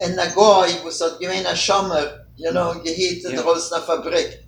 in a goy was hat gemein a shomer you know gehet der fabrik